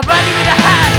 A body with a hat,